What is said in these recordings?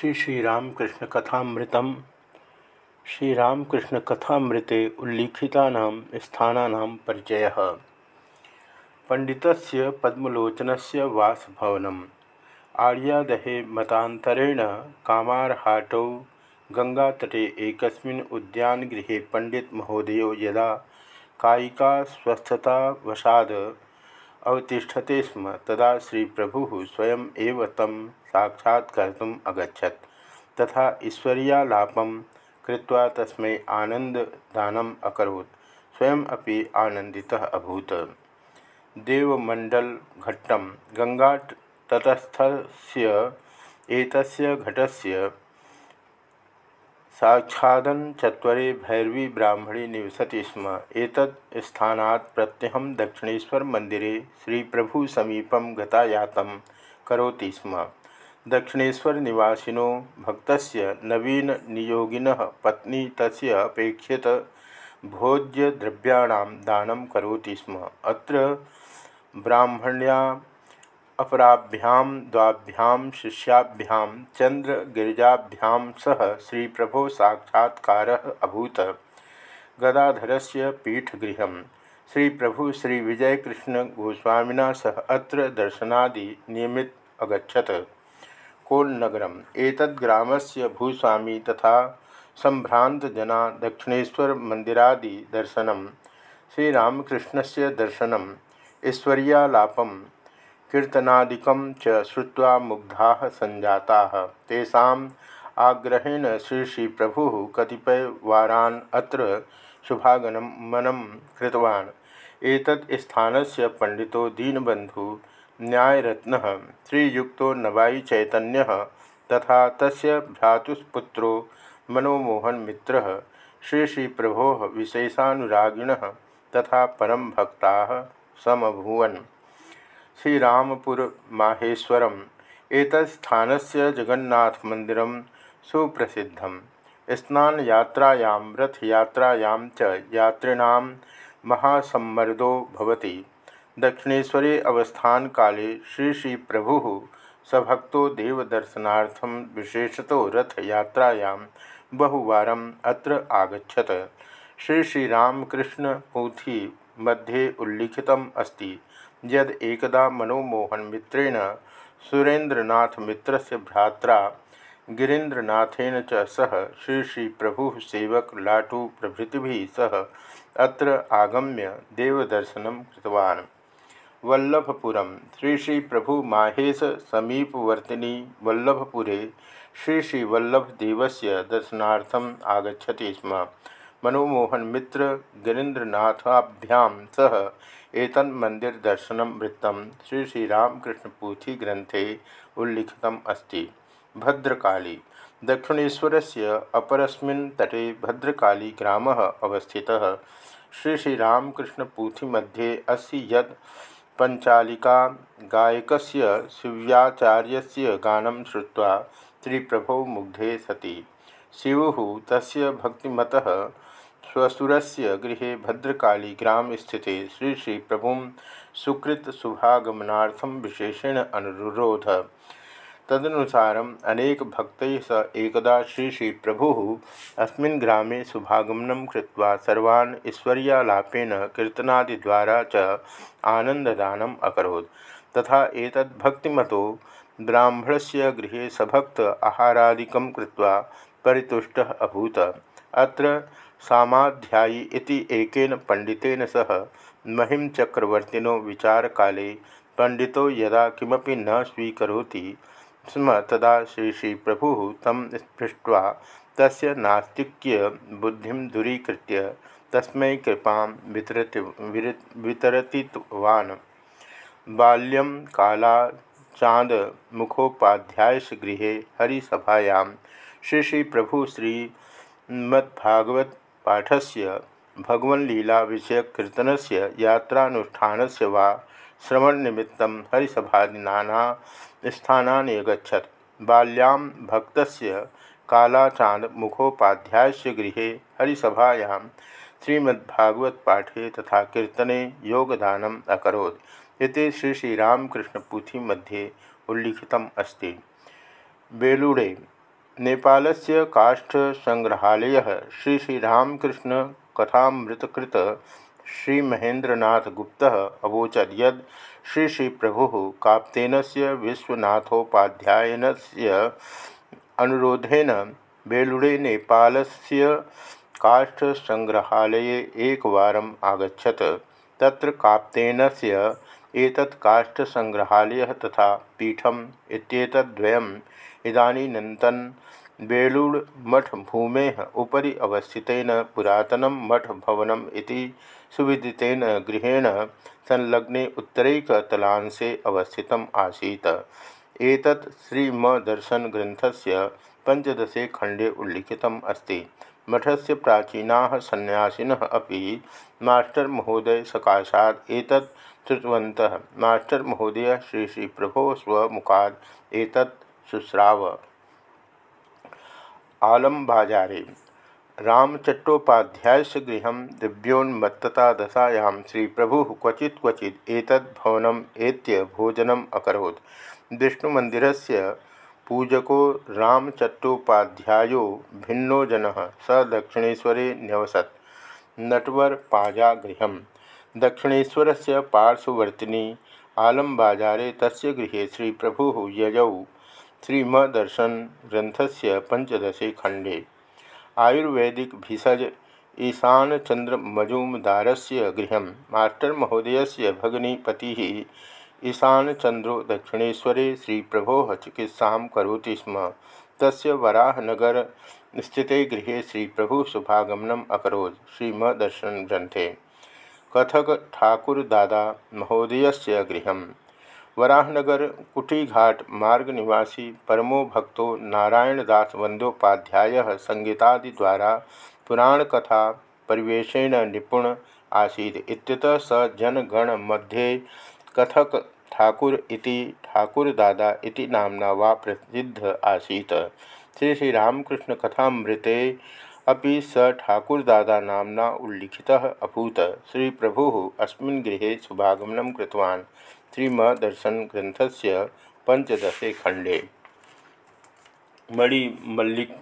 श्री श्री श्रीरामकृष्ण कथामृतम। श्रीरामकृष्ण कथामृते उल्लिखिता स्थाना परिचय। पंडित पद्मलोचन से वासभवन आर्यादहे मतांतरेण कामारहाटौ गंगातटे एक उद्यानगृहे पंडित महोदय यदा कायिका अवतिषते स्म। तदा श्री प्रभु स्वयं तम साक्षात्कर्तुम् अगछत तथा ईश्वरीयालापं कृत्वा तस्मै आनन्ददानम् अकरोत्। स्वयं अपि आनन्दितः अभूत्। देवमण्डलघट्टं गङ्गातटस्थस्य एतस्य घटस्य साक्षादन चत्वरे भैरवी ब्राह्मणी निवसति स्म। एतत् स्थानात् प्रत्यहं मन्दिरे श्रीप्रभुसमीपं गतायातं करोति स्म। दक्षिणेश्वर निवासिनो भक्त नवीन नियोगिन पत्नी तस्य अपेक्षित भोज्यद्रव्याण दान करोति स्म। अत्र ब्राह्मण्या अपराभ्यां द्वाभ्यां शिष्याभ्यां चंद्रगिरिजाभ्यां सह श्री प्रभो साक्षात्कार अभूत। गदाधर से पीठगृह श्री प्रभु श्री विजयकृष्ण गोस्वामिना सह अत्र दर्शनादि नियमित अगछत कोलनगरम। एतद्ग्रामस्य भूस्वामी तथा संभ्रांतना दक्षिणेश्वर मंदिरादि दर्शन श्रीरामकृष्ण से दर्शन ईश्वरीयालापम कीर्तनादिक श्रुवा मुग्धा संजाता तेषाम् आग्रहेण श्री श्री प्रभु कतिपय वारान अत्र शुभागमनं कृतवान्। एतत् स्थानस्य पंडितो दीनबंधु न्यायरत्न, श्रीयुक्त नवाई चैतन्य तथा तस्य भ्रातुस्पुत्रो मनोमोहन मित्र श्री श्री प्रभो विशेषानुरागिण तथा परम भक्ता समभूवन। श्रीरामपुर माहेश्वरम एतत्स्थानस्य जगन्नाथमंदिर सुप्रसिद्धम। स्नान यात्रायां रथ यात्रायां महासम्मर्दो भवति। दक्षिणेशरे अवस्थान काले श्री श्री प्रभु सभक्तो देवदर्शनार्थम विशेषतो रथ यात्रायां बहुवारम अत्र आगछत श्री श्रीरामकृष्ण पूथी मध्ये उल्लिखितम् अस्ति। यद एकदा मनोमोहन मित्रेण सुरेन्द्रनाथ मित्रस्य भ्रात्रा गिरीन्द्रनाथेन च सह श्री श्री प्रभु सेवक लाटू प्रभृति सह अत्र आगम्य देवदर्शनं कृतवान्। वल्लभपुरम श्री श्री प्रभु माहेश समीपवर्तिनी वल्लभपुरे श्री श्री वल्लभदेवस्य दर्शनार्थम आगछति स्म। मनोमोहन मित्र गिरीन्द्रनाथाभ्यां सह एतन् मंदिर दर्शन वृत्त श्री श्रीरामकृष्णपूथी ग्रंथे उल्लिखितम् अस्ति। भद्रकाली। दक्षिणेशर से अपरस्मिन् तटे भद्रकाली ग्राम अवस्थित। श्री श्रीरामकृष्णपूथी मध्ये असी यद पंचालिका गायक शिव्याचार्य गान श्रुवा श्रीप्रभो मुग्धे सती। शिवु तस्य भक्तिमत स्वसुर गृह भद्रकाली ग्राम स्थित श्री श्री प्रभु सुकृत शुभागमनार्थम विशेषेण अनुरोध। तदनुसार अनेक भक्त स एकदा श्री श्री प्रभु अस्मिन् ग्रामे शुभागमन कृत्वा सर्वान् ईश्वर्यालापेन कीर्तनादिद्वारा च आनन्ददानम् अकरोत्। तथा एतद्भक्तिमतो ब्राह्मणस्य गृहे सभक्त आहारादिकं कृत्वा परितुष्टः अभूत। अत्र सामाध्यायी इति एकेन पंडितेन सह महिम चक्रवर्तिनो विचारकाले पंडितो यदा किमपि न स्वीकरोति स्म तदा श्री श्री प्रभु तम स्पृष्ट्वा तस्य नास्तिक्य बुद्धि दूरीकृत्य तस्मै कृपा वितरति वितरतिवान् बाल्यं काला चाँद मुखोपाध्याय गृह हरिसभायां श्री श्री प्रभु श्रीमद्भागवत पाठस्य भगवनलीला विषयक कीर्तन से यात्रानुष्ठान से वा श्रवणनिमित्तं हरिसभादिना स्थानानि अगछत बाल्यां भक्त कालाचांद मुखोपाध्याय गृह हरिसभायां श्रीमद्भागवत पाठे तथा कीर्तने योगदानम अकरोत्। इति श्री श्रीरामकृष्णपुथी मध्ये उल्लिखितम् अस्ति। बेलूड़े नेपाल से काष्ठसंग्रहालय श्री श्रीरामकृष्ण कथामृतकृत श्री महेंद्रनाथ गुप्त यद श्री श्री प्रभु काप्तेन से विश्वनाथोपाध्यायन से अनुरोधेन बेलुड़े नेपाल से एकवारम् आगछत तत्र काप्तेन से एतत् काष्ठसंग्रहालयः तथा पीठम् इत्येतद्वयम् इदानीन्तन मठ भूमे उपरी अवस्थितेन पुरातनं मठभवनम् इति सुविदितेन गृहेण संलग्ने उत्तरैकतलांशे अवस्थितम् आसीत्। एतत् श्रीमदर्शनग्रन्थस्य पंचदशे खंडे उल्लिखितम् अस्ति। मठस्य प्राचीनाः सन्यासिनः अपि मास्टर महोदय सकाशात् श्रुतवन्तः। मास्टर महोदय श्री श्री प्रभो स्वमुखात् एतत् शुश्राव आलम्बाजारे रामचट्टोपाध्याय गृह दिव्योन्मत्तता दशायां श्री प्रभु क्वचि क्वचि भवनम एत्य भोजनम अकरोत्। विष्णुमंदिर से पूजको रामचट्टोपाध्यायो भिन्नो जन स दक्षिणेशरे न्यवसत्। नटवर पाजा गृह दक्षिणेशर से पार्श्ववर्तिनी आलमबाजारे तस्य गृहे श्री प्रभु यजौ श्रीमदर्शन ग्रंथस्य पंचदशे खंडे आयुर्वेदिक भिषज से गृह मास्टर महोदय से भगिनीपति ईशान चंद्रो दक्षिणेशरे श्री प्रभो चिकित्सा कौती स्म। तस्य वराहनगर स्थित गृह श्री प्रभु शुभागमनम अकोत् श्रीमदर्शन ग्रंथे कथक ठाकुर दादा महोदय से गृह वराहनगर, कुटीघाट, मार्ग निवासी, परमो भक्तो नारायणदास वंदोपाध्याय संगीतादि द्वारा पुराण कथा परिवेशेन निपुण इत्यतः स जनगण मध्ये कथक ठाकुर इति ठाकुर दादा इति नामना वा प्रसिद्ध आसीत्। श्री श्रीरामकृष्ण कथामृते अभी स ठाकुरदादा नामना उल्लिखितः अभूत। श्री प्रभु अस्मिन् गृहे शुभागमनं कृतवान्। ग्रंथ से पंचदशे खंडे मणिमल्लिक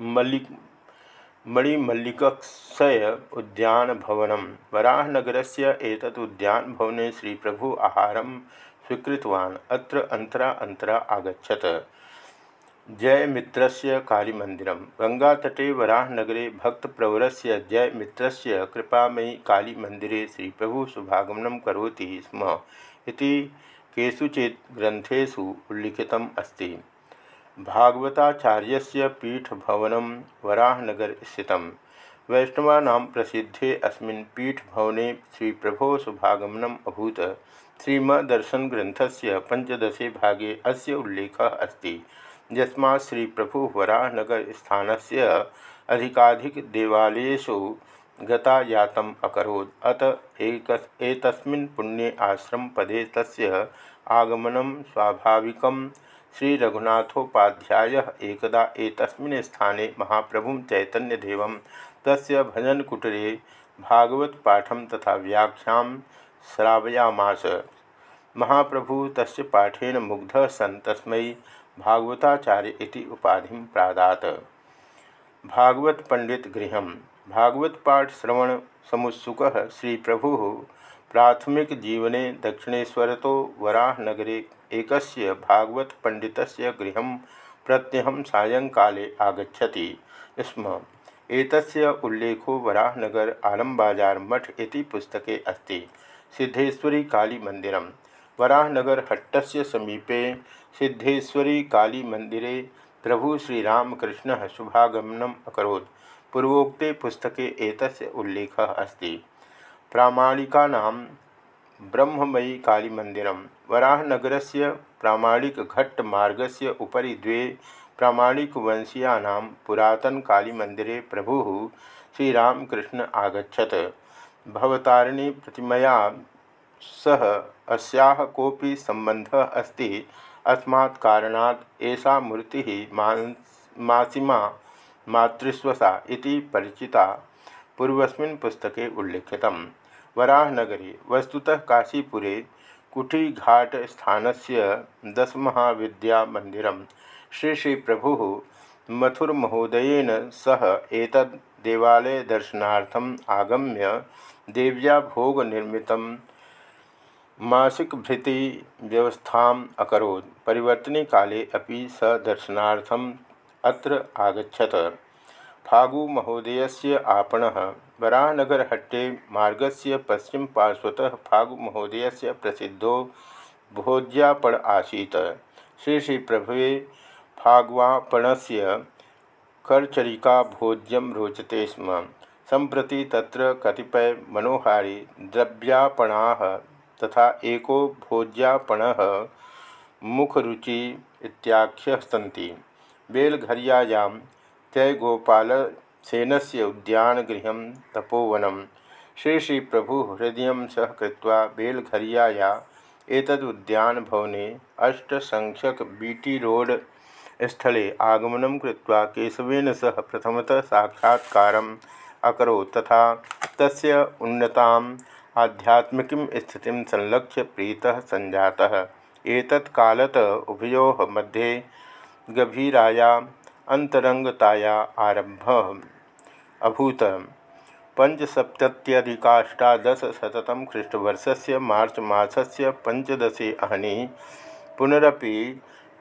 मल्लिक मणिमल्लिकक्षय उद्यानभवनं। वराहनगरस्य एतत् उद्यानभवने श्रीप्रभु आहारं स्वीकृतवान्। अत्र अन्तरा अन्तरा आगछत जयमित्रस्य कालीमन्दिरं गङ्गातटे वराहनगरे भक्तप्रवरस्य जयमित्रस्य कालीमन्दिरे श्रीप्रभुः शुभागमनं करोति स्म इति उल्लिखितम् अस्ति। भागवताचार्यस्य पीठभवनं वराहनगर स्थितं वैष्णवानां प्रसिद्धे अस्मिन् पीठभवने श्रीप्रभोः शुभागमनम् अभूत्। श्रीमदर्शनग्रन्थस्य पञ्चदशे भागे अस्य उल्लेखः अस्ति। यस्मा श्री प्रभु वराहनगर स्थान से अधिकाधिक देवालयेषु गतायातम अकरोत्। अत एक पुण्ये आश्रम पदे तस्य आगमनं स्वाभाविकं श्री रघुनाथोपाध्याय एकदा एतस्मिन् स्थाने महाप्रभुं चैतन्यदेवं तस्य भजनकुटरे भागवत पाठम तथा व्याख्यां श्रावयामास। महाप्रभु तस्य पाठेन मुग्धः सन् तस्मै भागवताचार्य इति उपाधि प्रादात। भागवत पंडित गृह भागवत पाठ श्रवण समुत्सुक श्री प्रभु प्राथमिक जीवने दक्षिणेशर तो वराहनगरे एक भागवत पंडित गृह प्रत्यहं सायंकाले आगछति स्म। एतस्य उल्लेखो वराहनगर आलमबाजार मठ इति पुस्तके अस्ति। सिद्धेश्वरी काली मंदिरम वराहनगर हट्टस्य समीपे सिद्धेश्वरी काली मंदिरे प्रभु श्रीरामकृष्ण शुभागमनम अकोत् पूर्वोक्ते पुस्तके एतस्य उल्लेखः अस्ति। प्रामाणिकानां ब्रह्ममयी कालीमन्दिरं, वराहनगरस्य प्रामाणिकघट्टमार्गस्य उपरि द्वे प्रामाणिकवंशीयानां पुरातनकालीमन्दिरे प्रभुः श्रीरामकृष्ण आगछत भवतारिणी प्रतिमया सह अस्याः कोऽपि सम्बन्धः अस्ति। अस्मात् कारणात् एषा मूर्तिः मासिमा मातृस्वसा इति परिचिता पूर्वस्मिन् पुस्तके उल्लिखितं वराहनगरे, वस्तुतः काशीपुरे दशमहाविद्यामन्दिरं श्री श्री प्रभु मथुर महोदयन सह एतद् देवालय दर्शनार्थम आगम्य देव्या भोग निर्मित मासिक भृति व्यवस्था अकोत् परिवर्तने काले अभी स दर्शनार्थम अत्र आगछत फागु महोदय आपण वराहनगरहट्टे मार्गस्य पश्चिम पार्श्वतः फागु महोदय प्रसिद्धो भोज्यापण आसीत्। श्री श्री प्रभु फाग्वापण से करचरिका भोज्यम रोचते स्म। संप्रति तत्र कतिपय मनोहारी द्रव्यापणा तथा एको भोज्यापण मुखरुचि इत्याख्य सन्ति बेलघरियायां जयगोपालसेन से उद्यानगृह तपोवन। श्री श्री प्रभु हृदय सह कृत्वा बेलघरियाया एतदुद्यान भवने अष्टसंख्यक बीटी रोड स्थले आगमन कृत्वा केशवेन सह प्रथमतः साक्षात्कार अकरोत् तथा तस्य उन्नताम् आध्यात्मिकीं स्थितिं संलक्ष्य प्रीतः सञ्जातः एतत्कालत उभयोः मध्ये गभीराया अन्तरङ्गताया आरंभ अभूत। पंचसप्तत्यधिकाष्टादशशततम ख्रीष्टवर्षस्य मार्च मासस्य पंचदशे अहनी पुनरपि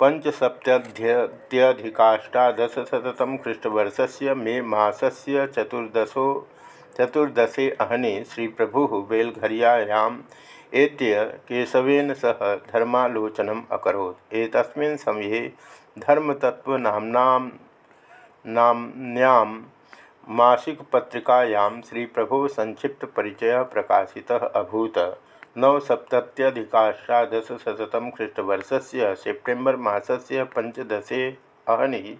पंचसप्तत्यधिकाष्टादशशततम ख्रीष्टवर्षस्य मे मासस्य चतुर्दशो चतुर्दशे अहने श्री प्रभु बेलघरियायाम् एत्य केशवेन सह धर्मालोचनम् अकरोत्। एतस्मिन् समये मासिक पत्रिकायां श्री प्रभु संक्षिप्त परिचय प्रकाशितः अभूत। नवसप्तत्यधिकाष्टादशशततम ख्रीष्टवर्ष से सेप्टेम्बर मसस्य पंचदशे अहनि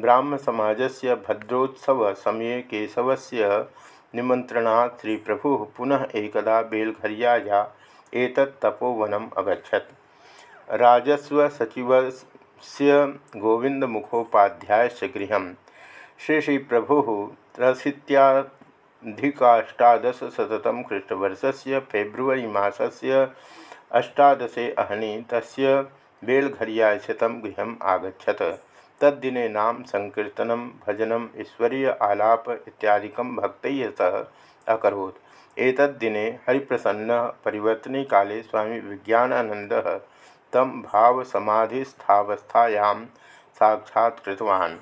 ब्राह्मसमाजस्य भद्रोत्सव समये केशवस्य निमन्त्रणात् श्री प्रभु पुनः एकदा बेलघरियाया एतत् तपोवनम् अगछत् राजस्व सचिवस्य गोविन्दमुखोपाध्यायस्य गृहं श्री श्री प्रभु त्रशीत्याधिकाष्टादशशततम ख्रीष्टवर्ष से फेब्रुवरी मस से अष्टादशे अहनी तस्य बेलघरिया स्थित गृह आगछत तद्दिने नाम संकीर्तन भजनम, ईश्वरीय आलाप इत्यादि भक्त सह अकोत् एतद्दिने हरिप्रसन्न परिवर्तने काले स्वामी विज्ञानानंद तम भाव समाधिस्थावस्थायां साक्षात्तवान्